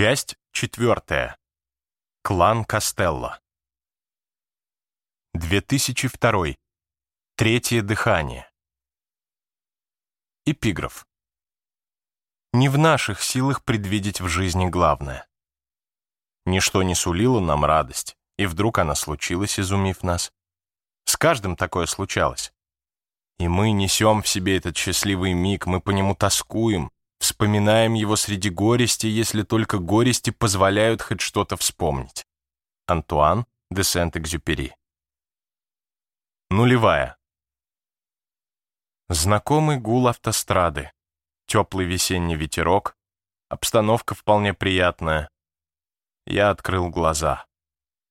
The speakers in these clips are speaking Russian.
Часть четвертая. Клан Костелло. 2002. Третье дыхание. Эпиграф. Не в наших силах предвидеть в жизни главное. Ничто не сулило нам радость, и вдруг она случилась, изумив нас. С каждым такое случалось. И мы несем в себе этот счастливый миг, мы по нему тоскуем, вспоминаем его среди горести, если только горести позволяют хоть что-то вспомнить. Антуан де Сент-Экзюпери. Нулевая. Знакомый гул автострады, теплый весенний ветерок, обстановка вполне приятная. Я открыл глаза.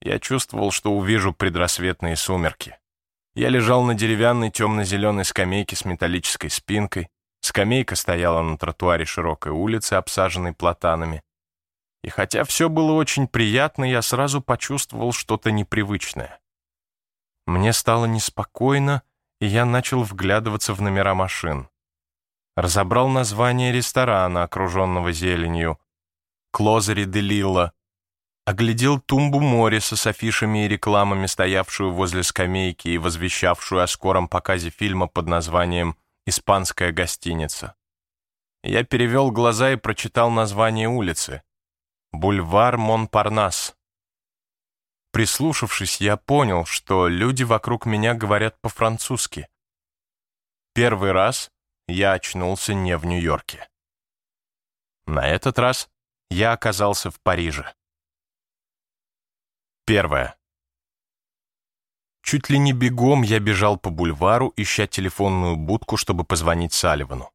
Я чувствовал, что увижу предрассветные сумерки. Я лежал на деревянной темно-зеленой скамейке с металлической спинкой. Скамейка стояла на тротуаре широкой улицы, обсаженной платанами. И хотя все было очень приятно, я сразу почувствовал что-то непривычное. Мне стало неспокойно, и я начал вглядываться в номера машин. Разобрал название ресторана, окруженного зеленью. Клозери де Лилла, оглядел тумбу Морриса с афишами и рекламами, стоявшую возле скамейки и возвещавшую о скором показе фильма под названием «Испанская гостиница». Я перевел глаза и прочитал название улицы. «Бульвар Монпарнас». Прислушавшись, я понял, что люди вокруг меня говорят по-французски. Первый раз я очнулся не в Нью-Йорке. На этот раз я оказался в Париже. Первое. Чуть ли не бегом я бежал по бульвару, ища телефонную будку, чтобы позвонить Салливану.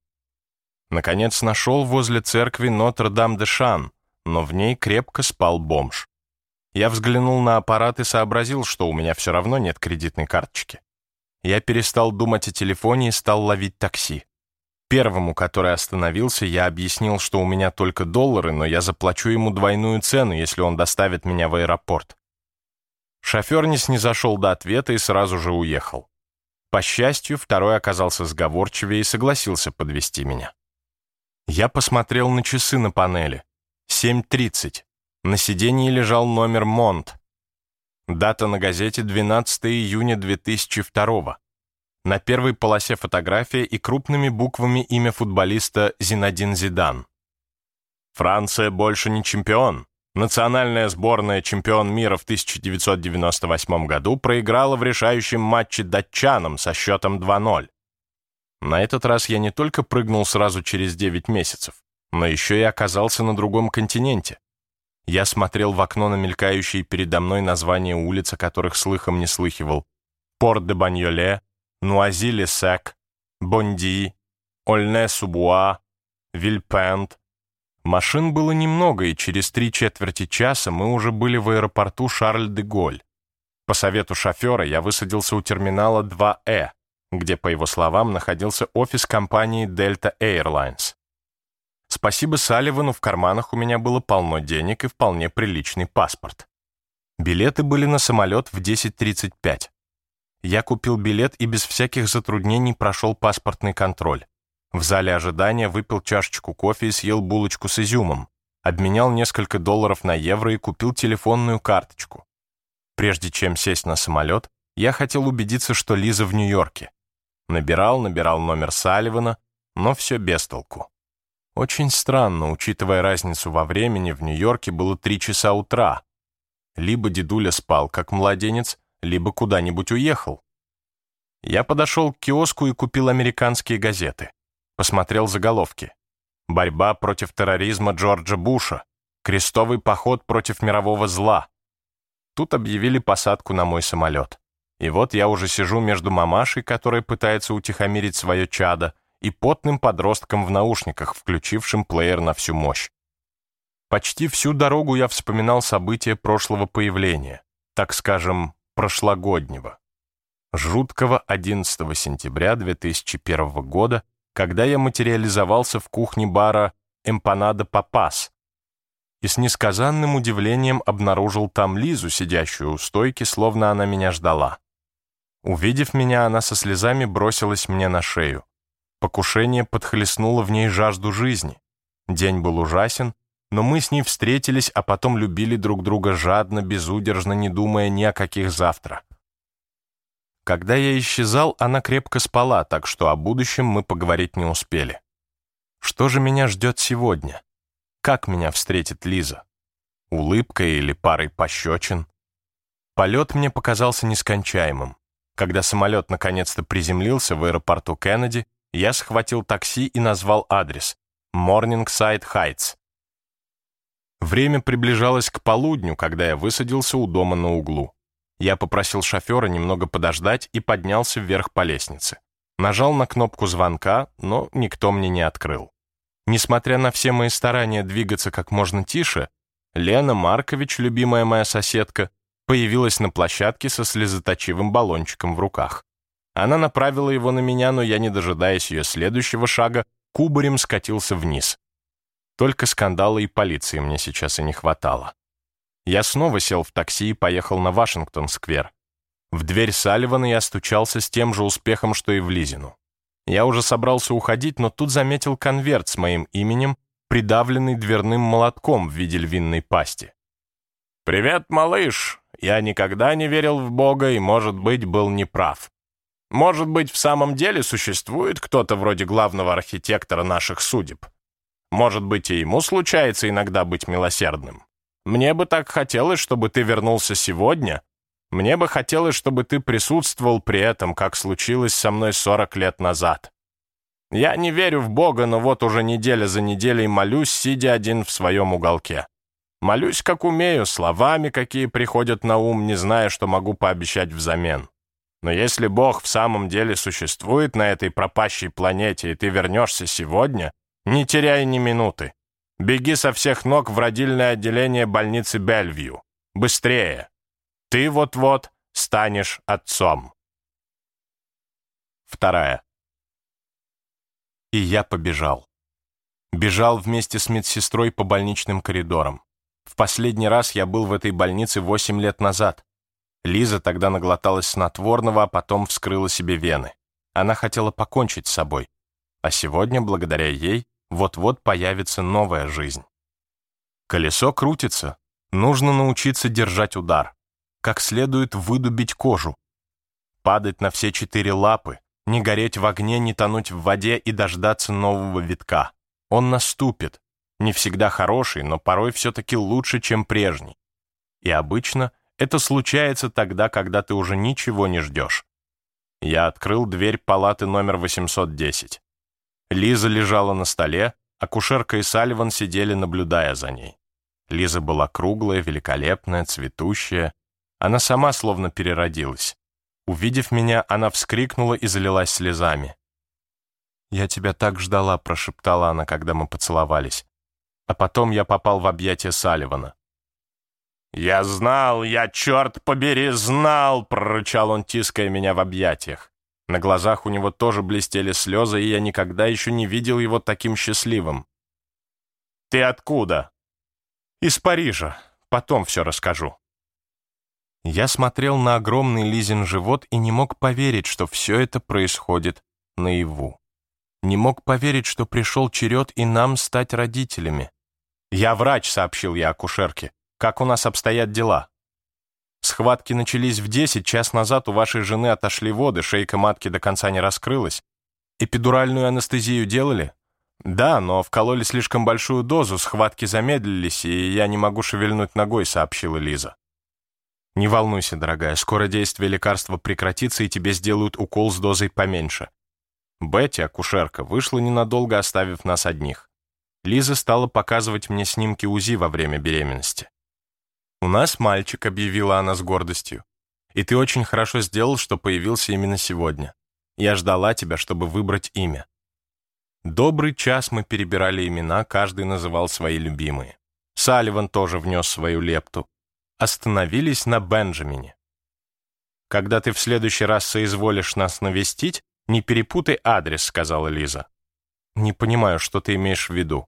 Наконец нашел возле церкви Нотр-Дам-де-Шан, но в ней крепко спал бомж. Я взглянул на аппарат и сообразил, что у меня все равно нет кредитной карточки. Я перестал думать о телефоне и стал ловить такси. Первому, который остановился, я объяснил, что у меня только доллары, но я заплачу ему двойную цену, если он доставит меня в аэропорт. Шофер не снизошел до ответа и сразу же уехал. По счастью, второй оказался сговорчивее и согласился подвести меня. Я посмотрел на часы на панели. 7.30. На сиденье лежал номер Монт. Дата на газете 12 июня 2002 На первой полосе фотография и крупными буквами имя футболиста Зинадин Зидан. «Франция больше не чемпион», Национальная сборная чемпион мира в 1998 году проиграла в решающем матче датчанам со счетом 2-0. На этот раз я не только прыгнул сразу через 9 месяцев, но еще и оказался на другом континенте. Я смотрел в окно на мелькающие передо мной названия улиц, о которых слыхом не слыхивал. Порт-де-Баньоле, Нуази-Лесек, Бонди, Ольне-Субуа, Вильпент, Машин было немного, и через три четверти часа мы уже были в аэропорту Шарль-де-Голь. По совету шофера я высадился у терминала 2Э, где, по его словам, находился офис компании Delta Airlines. Спасибо Салливану, в карманах у меня было полно денег и вполне приличный паспорт. Билеты были на самолет в 10.35. Я купил билет и без всяких затруднений прошел паспортный контроль. В зале ожидания выпил чашечку кофе и съел булочку с изюмом. Обменял несколько долларов на евро и купил телефонную карточку. Прежде чем сесть на самолет, я хотел убедиться, что Лиза в Нью-Йорке. Набирал, набирал номер Салливана, но все без толку. Очень странно, учитывая разницу во времени, в Нью-Йорке было три часа утра. Либо дедуля спал, как младенец, либо куда-нибудь уехал. Я подошел к киоску и купил американские газеты. Посмотрел заголовки. «Борьба против терроризма Джорджа Буша. Крестовый поход против мирового зла». Тут объявили посадку на мой самолет. И вот я уже сижу между мамашей, которая пытается утихомирить свое чадо, и потным подростком в наушниках, включившим плеер на всю мощь. Почти всю дорогу я вспоминал события прошлого появления, так скажем, прошлогоднего. Жуткого 11 сентября 2001 года, когда я материализовался в кухне бара «Эмпанада Папас» и с несказанным удивлением обнаружил там Лизу, сидящую у стойки, словно она меня ждала. Увидев меня, она со слезами бросилась мне на шею. Покушение подхлестнуло в ней жажду жизни. День был ужасен, но мы с ней встретились, а потом любили друг друга жадно, безудержно, не думая ни о каких завтра. Когда я исчезал, она крепко спала, так что о будущем мы поговорить не успели. Что же меня ждет сегодня? Как меня встретит Лиза? Улыбкой или парой пощечин? Полет мне показался нескончаемым. Когда самолет наконец-то приземлился в аэропорту Кеннеди, я схватил такси и назвал адрес — Morningside Heights. Время приближалось к полудню, когда я высадился у дома на углу. Я попросил шофера немного подождать и поднялся вверх по лестнице. Нажал на кнопку звонка, но никто мне не открыл. Несмотря на все мои старания двигаться как можно тише, Лена Маркович, любимая моя соседка, появилась на площадке со слезоточивым баллончиком в руках. Она направила его на меня, но я, не дожидаясь ее следующего шага, кубарем скатился вниз. Только скандала и полиции мне сейчас и не хватало. Я снова сел в такси и поехал на Вашингтон-сквер. В дверь Салливана я стучался с тем же успехом, что и в Лизину. Я уже собрался уходить, но тут заметил конверт с моим именем, придавленный дверным молотком в виде львиной пасти. «Привет, малыш! Я никогда не верил в Бога и, может быть, был неправ. Может быть, в самом деле существует кто-то вроде главного архитектора наших судеб. Может быть, и ему случается иногда быть милосердным. Мне бы так хотелось, чтобы ты вернулся сегодня. Мне бы хотелось, чтобы ты присутствовал при этом, как случилось со мной 40 лет назад. Я не верю в Бога, но вот уже неделя за неделей молюсь, сидя один в своем уголке. Молюсь, как умею, словами, какие приходят на ум, не зная, что могу пообещать взамен. Но если Бог в самом деле существует на этой пропащей планете, и ты вернешься сегодня, не теряй ни минуты. Беги со всех ног в родильное отделение больницы Бельвью. Быстрее. Ты вот-вот станешь отцом. Вторая. И я побежал. Бежал вместе с медсестрой по больничным коридорам. В последний раз я был в этой больнице 8 лет назад. Лиза тогда наглоталась снотворного, а потом вскрыла себе вены. Она хотела покончить с собой. А сегодня, благодаря ей, вот-вот появится новая жизнь. Колесо крутится, нужно научиться держать удар, как следует выдубить кожу, падать на все четыре лапы, не гореть в огне, не тонуть в воде и дождаться нового витка. Он наступит, не всегда хороший, но порой все-таки лучше, чем прежний. И обычно это случается тогда, когда ты уже ничего не ждешь. Я открыл дверь палаты номер 810. Лиза лежала на столе, а кушерка и Салливан сидели, наблюдая за ней. Лиза была круглая, великолепная, цветущая. Она сама словно переродилась. Увидев меня, она вскрикнула и залилась слезами. «Я тебя так ждала», — прошептала она, когда мы поцеловались. А потом я попал в объятия Салливана. «Я знал, я, черт побери, знал!» — прорычал он, тиская меня в объятиях. На глазах у него тоже блестели слезы, и я никогда еще не видел его таким счастливым. «Ты откуда?» «Из Парижа. Потом все расскажу». Я смотрел на огромный Лизин живот и не мог поверить, что все это происходит наяву. Не мог поверить, что пришел черед и нам стать родителями. «Я врач», — сообщил я акушерке. «Как у нас обстоят дела?» Схватки начались в 10, час назад у вашей жены отошли воды, шейка матки до конца не раскрылась. Эпидуральную анестезию делали? Да, но вкололи слишком большую дозу, схватки замедлились, и я не могу шевельнуть ногой, сообщила Лиза. Не волнуйся, дорогая, скоро действие лекарства прекратится, и тебе сделают укол с дозой поменьше. Бетти, акушерка, вышла ненадолго, оставив нас одних. Лиза стала показывать мне снимки УЗИ во время беременности. «У нас мальчик», — объявила она с гордостью. «И ты очень хорошо сделал, что появился именно сегодня. Я ждала тебя, чтобы выбрать имя». Добрый час мы перебирали имена, каждый называл свои любимые. Салливан тоже внес свою лепту. Остановились на Бенджамине. «Когда ты в следующий раз соизволишь нас навестить, не перепутай адрес», — сказала Лиза. «Не понимаю, что ты имеешь в виду».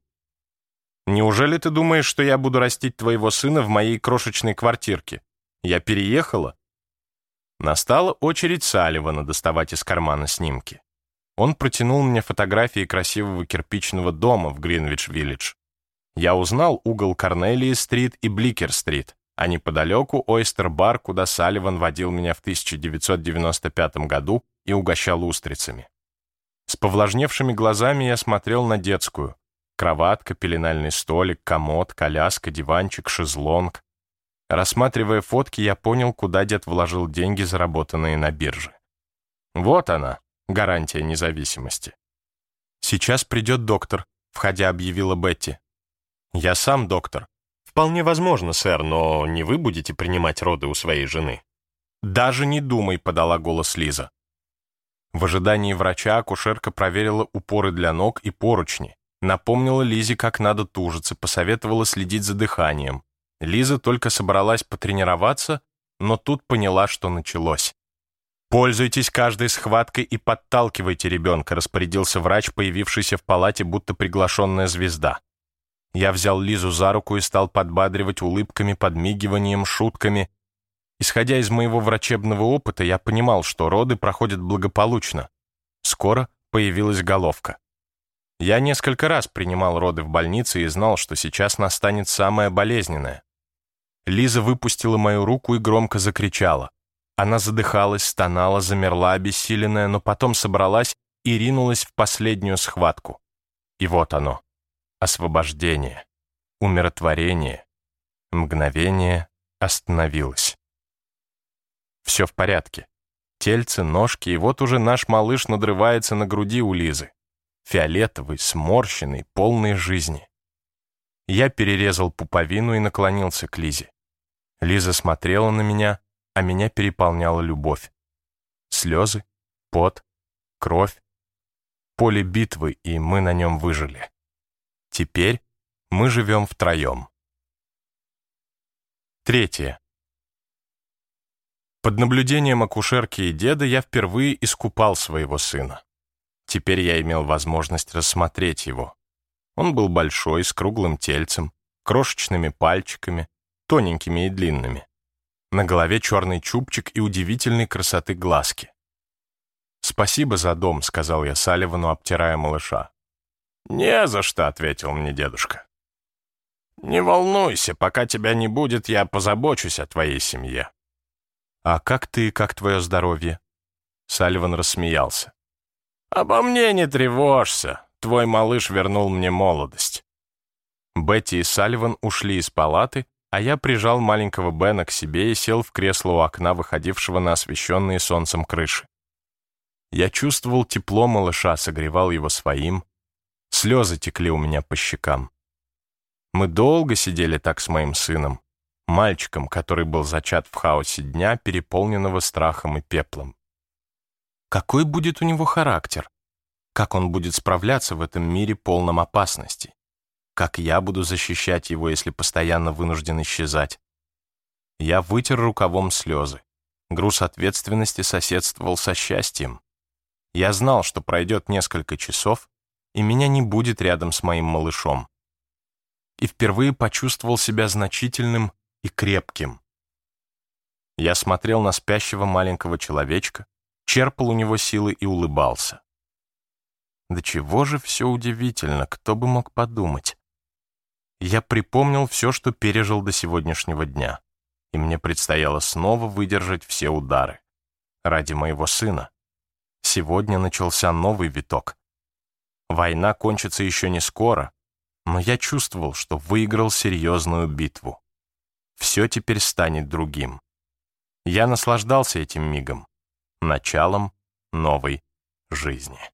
Неужели ты думаешь, что я буду растить твоего сына в моей крошечной квартирке? Я переехала?» Настала очередь Салливана доставать из кармана снимки. Он протянул мне фотографии красивого кирпичного дома в Гринвич-Виллидж. Я узнал угол Корнелии-стрит и Бликер-стрит, а неподалеку Ойстер-бар, куда Салливан водил меня в 1995 году и угощал устрицами. С повлажневшими глазами я смотрел на детскую. Кроватка, пеленальный столик, комод, коляска, диванчик, шезлонг. Рассматривая фотки, я понял, куда дед вложил деньги, заработанные на бирже. Вот она, гарантия независимости. «Сейчас придет доктор», — входя объявила Бетти. «Я сам доктор». «Вполне возможно, сэр, но не вы будете принимать роды у своей жены». «Даже не думай», — подала голос Лиза. В ожидании врача акушерка проверила упоры для ног и поручни, напомнила Лизе, как надо тужиться, посоветовала следить за дыханием. Лиза только собралась потренироваться, но тут поняла, что началось. «Пользуйтесь каждой схваткой и подталкивайте ребенка», распорядился врач, появившийся в палате, будто приглашенная звезда. Я взял Лизу за руку и стал подбадривать улыбками, подмигиванием, шутками. Исходя из моего врачебного опыта, я понимал, что роды проходят благополучно. Скоро появилась головка. Я несколько раз принимал роды в больнице и знал, что сейчас настанет самое болезненное. Лиза выпустила мою руку и громко закричала. Она задыхалась, стонала, замерла, обессиленная, но потом собралась и ринулась в последнюю схватку. И вот оно освобождение, умиротворение. Мгновение остановилось. Все в порядке. Тельце, ножки, и вот уже наш малыш надрывается на груди у Лизы. Фиолетовый, сморщенный, полный жизни. Я перерезал пуповину и наклонился к Лизе. Лиза смотрела на меня, а меня переполняла любовь. Слезы, пот, кровь. Поле битвы, и мы на нем выжили. Теперь мы живем втроем. Третье. Под наблюдением акушерки и деда я впервые искупал своего сына. Теперь я имел возможность рассмотреть его. Он был большой, с круглым тельцем, крошечными пальчиками, тоненькими и длинными. На голове черный чубчик и удивительной красоты глазки. «Спасибо за дом», — сказал я Салливану, обтирая малыша. «Не за что», — ответил мне дедушка. «Не волнуйся, пока тебя не будет, я позабочусь о твоей семье». «А как ты, как твое здоровье?» Салливан рассмеялся. «Обо мне не тревожься. Твой малыш вернул мне молодость». Бетти и Салливан ушли из палаты, а я прижал маленького Бена к себе и сел в кресло у окна, выходившего на освещенные солнцем крыши. Я чувствовал тепло малыша, согревал его своим, Слезы текли у меня по щекам. Мы долго сидели так с моим сыном, мальчиком, который был зачат в хаосе дня, переполненного страхом и пеплом. Какой будет у него характер? Как он будет справляться в этом мире полном опасности? Как я буду защищать его, если постоянно вынужден исчезать? Я вытер рукавом слезы. Груз ответственности соседствовал со счастьем. Я знал, что пройдет несколько часов, и меня не будет рядом с моим малышом. И впервые почувствовал себя значительным и крепким. Я смотрел на спящего маленького человечка, черпал у него силы и улыбался. Да чего же все удивительно, кто бы мог подумать. Я припомнил все, что пережил до сегодняшнего дня, и мне предстояло снова выдержать все удары. Ради моего сына. Сегодня начался новый виток — Война кончится еще не скоро, но я чувствовал, что выиграл серьезную битву. Все теперь станет другим. Я наслаждался этим мигом, началом новой жизни.